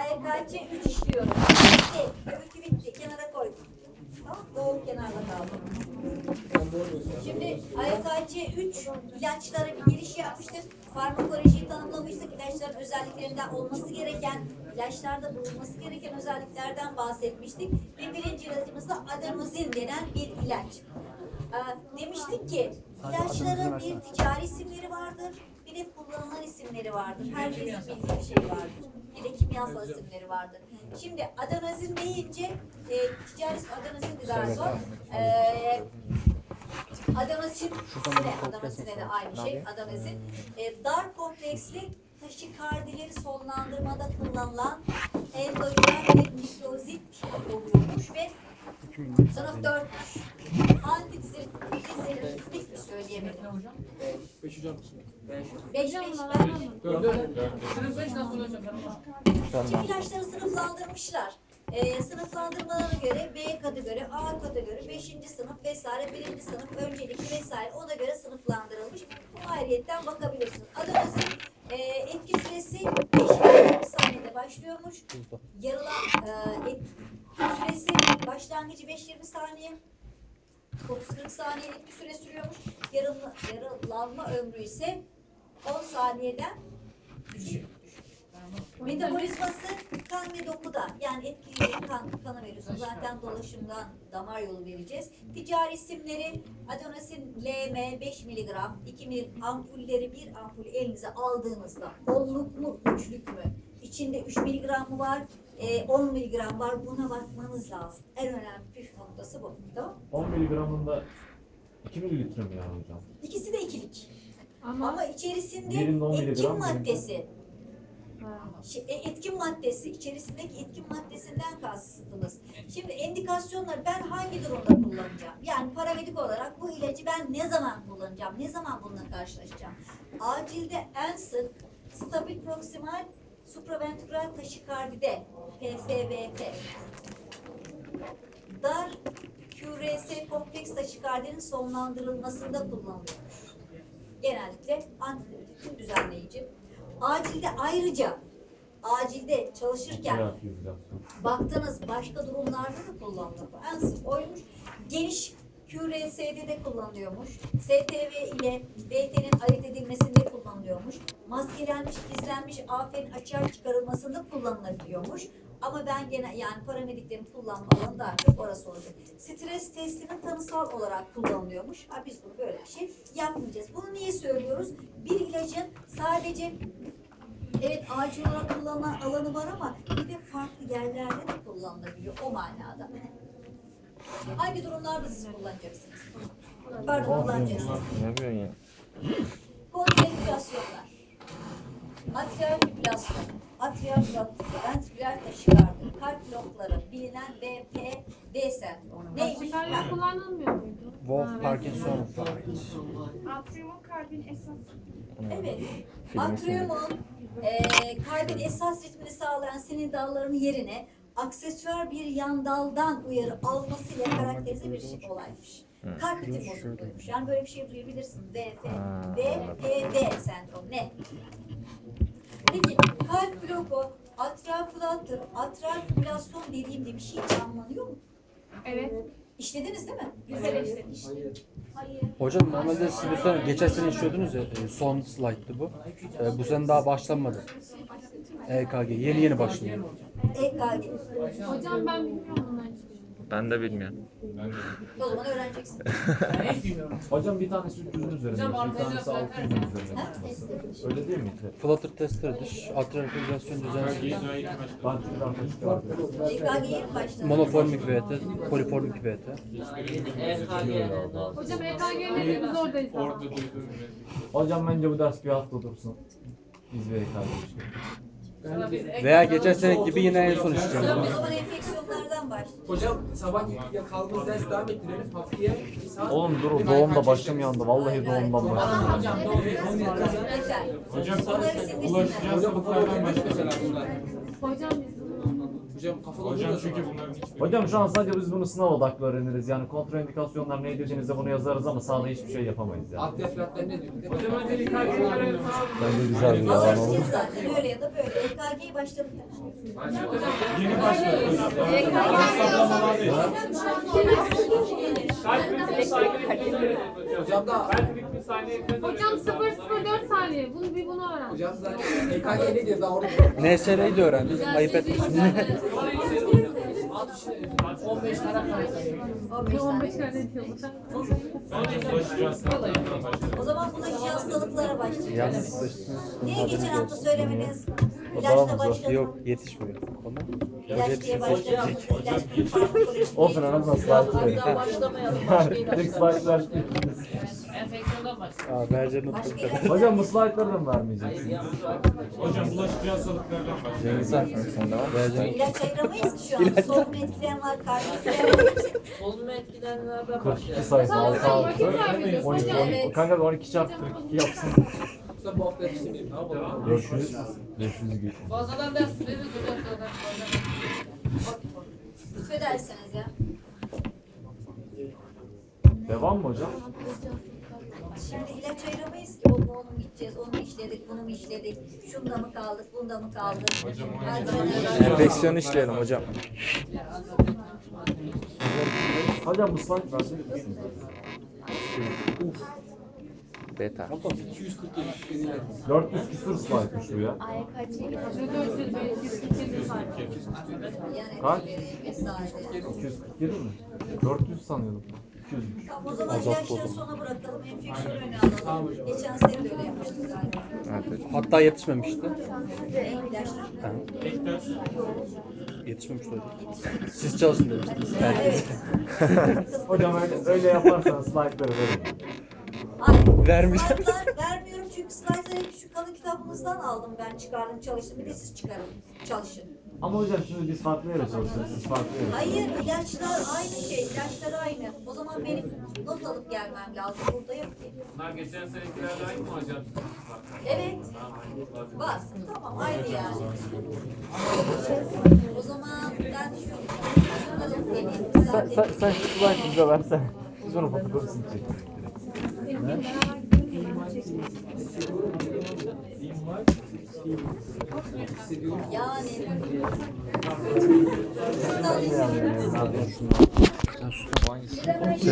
AYKC 3 işliyorum. Bitti. Öbürkü bitti. Kenara koydum. Tamam Doğru kenarda kaldı. Şimdi AYKC 3 ilaçlara bir giriş yapmıştık. Farmakolojiyi tanımlamıştık. İlaçların özelliklerinden olması gereken, ilaçlarda bulunması gereken özelliklerden bahsetmiştik. Ve birinci ilacımız da adenozin denen bir ilaç. Ee, demiştik ki ilaçların bir ticari isimleri vardır, bir de kullanılan isimleri vardır. Herkesin bildiği bir şey vardır. Bir de kimyasal isimleri vardır. Şimdi adenozin deyince e, ticari ismi adenozin galiba. Ee, adenozin ne? Adenozine de aynı şey. Adenozin. E, dar kompleksli taşikardileri sonlandırmada kullanılan endojen bir nükleozit oluyormuş ve sınıf 4'müş. Antidizertiflik mi söyleyemedim? 5 hocam. 5 5 ben Dört, dört, dört. Sınıf 5 nasıl hocam? Şimdi ilaçları sınıflandırmışlar. Ee, sınıflandırmalara göre B kategori, A kategori, 5. sınıf vesaire, 1. sınıf, öncelikli vesaire ona göre sınıflandırılmış. Bu ayrıyetten bakabilirsiniz. Adanozin e, etki süresi 5 saniyede başlıyormuş. Yarılan e, etki süresi başlangıcı 5-20 saniye. 30-40 saniye etki süre sürüyormuş. Yarıla, yarılanma ömrü ise 10 saniyeden düşük. Metabolizması kan ve dokuda yani etkili kan, kana veriyorsun. Zaten dolaşımdan damar yolu vereceğiz. Ticari isimleri adenosin LM 5 mg, 2 mg ampulleri bir ampul elinize aldığınızda onluk mu, üçlük mü? İçinde 3 mg mı var, e, 10 mg var. Buna bakmanız lazım. En önemli püf noktası bu. Tamam 10 miligramında 2 mililitre mi yani hocam? İkisi de ikilik. Ama, Ama içerisinde etkin miligram, maddesi, Ha. Şey, e, etkin maddesi, içerisindeki etkin maddesinden kastımız. Şimdi endikasyonlar ben hangi durumda kullanacağım? Yani paramedik olarak bu ilacı ben ne zaman kullanacağım? Ne zaman bununla karşılaşacağım? Acilde en sık stabil proksimal supraventriküler taşikardide PSVT dar QRS kompleks taşikardinin sonlandırılmasında kullanılıyormuş. Genellikle antidiüretik düzenleyici. Acilde ayrıca acilde çalışırken baktınız başka durumlarda da kullanılır. En sık oymuş. Geniş QRS'de de kullanılıyormuş. STV ile BT'nin ayırt edilmesinde kullanılıyormuş. Maskelenmiş, gizlenmiş afetin açığa çıkarılmasında kullanılabiliyormuş. Ama ben gene yani paramediklerin kullanma alanı daha çok orası olacak. Stres testinin tanısal olarak kullanılıyormuş. Ha biz bunu böyle bir şey yapmayacağız. Bunu niye söylüyoruz? Bir ilacın sadece Evet acil olarak kullanılan alanı var ama bir de farklı yerlerde de kullanılabiliyor o manada. Hangi durumlarda siz kullanacaksınız? Pardon kullanacaksınız. Ne yapıyorsun ya? Kontrendikasyonlar. Atrial fibrilasyon, atrial ventriküler taşikardi, kalp blokları, bilinen BPD sendromu. Neymiş? Taşikardi kullanılmıyor muydu? Wolf Parkinson. Atriumun kalbin esas Evet. Atriumun eee kalbin esas ritmini sağlayan sinir dallarının yerine aksesuar bir yan daldan uyarı almasıyla karakterize bir şey olaymış. Kalp ritim bozukluğuymuş. Yani böyle bir şey duyabilirsin. VF, Ha, VPD sendrom. Ne? Peki kalp bloku, atrial flutter, atrial fibrilasyon dediğimde bir şey canlanıyor mu? Evet. İşlediniz değil mi? Güzel işlemiş. Hocam normalde siz bu sene geçen sene işliyordunuz ya e, son slayttı bu. E, bu sene daha başlanmadı. EKG yeni yeni başlıyor. EKG. Hocam ben bilmiyorum bunların. Ben de bilmiyorum. O zaman öğreneceksin. Ben hiç bilmiyorum. Hocam bir tanesi 300'ün üzerinde, Hocam, bir tanesi arkadaşlar, 600'ün üzerinde. Öyle değil miydi? Flutter testleri, atrial fibrilasyon düzenli, Vantriküler taşikardi. EKG'ye mi başladın? monoformik VT, poliformik VT. Hocam EKG'leri biz oradayız. Hocam bence bu ders bir hafta dursun. Biz bir EKG. Veya geçen sene gibi yine en son Hocam işleyeceğiz. o zaman enfeksiyonlardan başlayalım. Hocam sabah kaldığımız ders devam ettirelim. Haftaya bir saat. Oğlum dur doğumda başım yandı. Vallahi doğumdan başım hocam doğru. Yeter. Hocam bu kadar olmuş mesela bunlar. Hocam Hocam kafalı Hocam çünkü bunların Hocam şu an sadece biz bunu sınav odaklı öğreniriz. Yani kontraindikasyonlar ne dediğinizde bunu yazarız ama sahada hiçbir şey yapamayız yani. Ne diyor? Hocam önce İKG'yi görelim. Bence güzel bir yalan oldu. zaten öyle ya da böyle. EKG'yi başladık. Yeni başlıyoruz. Hocam da Hocam 004 saniye. Bunu bir bunu öğren. hocam da EKG ne diyor daha orada. NSR'yi de öğrendik. Ayıp etmesin. 15 tane kaldı. 15 15 tane. O zaman bulaşıcı hastalıklara başlayacağız. Niye geçen hafta söylemediniz? Daha mı? başlayalım. Yok yetişmiyor. Ona. Başlayalım. İlaç farmakoloji Olsun en azından slide verin. başlamayalım. Başka Enfeksiyondan başlayalım. Aa, Bercan'ın kadar. Hocam bu slide'ları da mı vermeyeceksiniz? Hocam bulaşıcı hastalıklardan başlayalım. Bercan'ın İlaç ayıramayız ki şu an. Solunum etkileyen var, var. Solunma etkilenenlerden 42 başlayalım. sayfa Hocam, 6 hocam, 6. vakit kaybediyoruz. 12, Hocam, 12. Kanka 12 çarpı 42 yapsın. Sen bu hafta yetiştirmeyeyim. Ne yapalım? 400. 500 gün. Fazladan ders hocam. zaten. Lütfederseniz ya. Devam mı hocam? Şimdi ilaç ayıramayız ki. Onu, onu mu içeceğiz, onu mu işledik, bunu mu işledik, şunda mı kaldık, bunda mı kaldık? Adrenalin- Enfeksiyon işleyelim hocam. Hocam bu slide verecek misiniz? Beta. 247 400 küsur slide'mış bu ya. 400 ve 247 saniye. Yani Kaç? vesaire. 247 mi? 400 sanıyordum. 200'müş. Tamam o zaman ilaçları sona bırakalım, enfeksiyon öne alalım. Geçen sene de öyle yapmıştık galiba. Hatta yetişmemişti. İlaçlar? Yetişmemişti hocam. Siz çalışın demiştiniz. Evet. Hocam öyle, öyle yaparsanız slide'ları verin. Hayır. Vermeyeceğim. Slide'lar vermiyorum çünkü slide'ları hep şu kalın kitabımızdan aldım ben çıkardım çalıştım. Bir de siz çıkarın çalışın. Ama hocam şimdi biz farklı yere çalışıyoruz. Siz farklı yere. Hayır ilaçlar aynı şey. ilaçlar aynı. O zaman benim not alıp gelmem lazım. Burada yok ki. Bunlar geçen senekilerle aynı mı hocam? Evet. Var. Tamam aynı yani. O zaman ben şu şunu alıp geleyim. Sen, sen, sen şu slide'ı bize versen. Biz onu fotokopisini çektik. Yani. Yani, yani, yani. Sen şu hangisi?